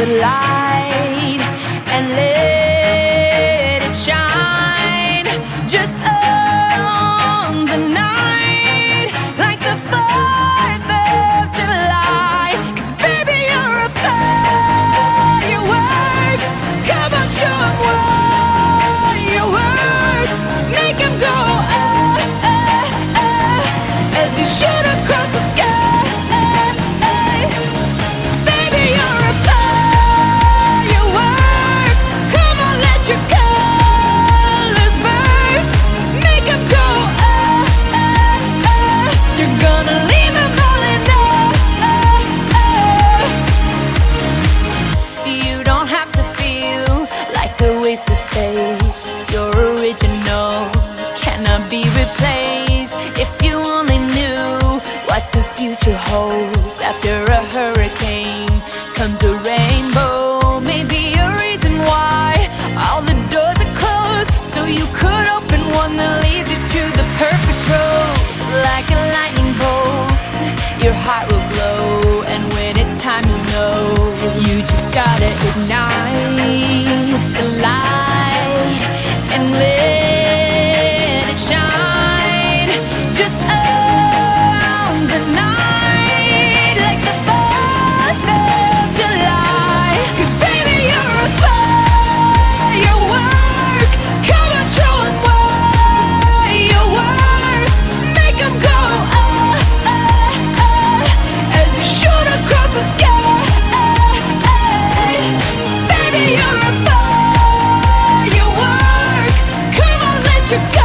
the light and let it shine. Just on the night, like the 4th of July. Cause baby, you're a firework. Come on, show 'em what you work. Make 'em go, ah, ah, ah, as you shoot you got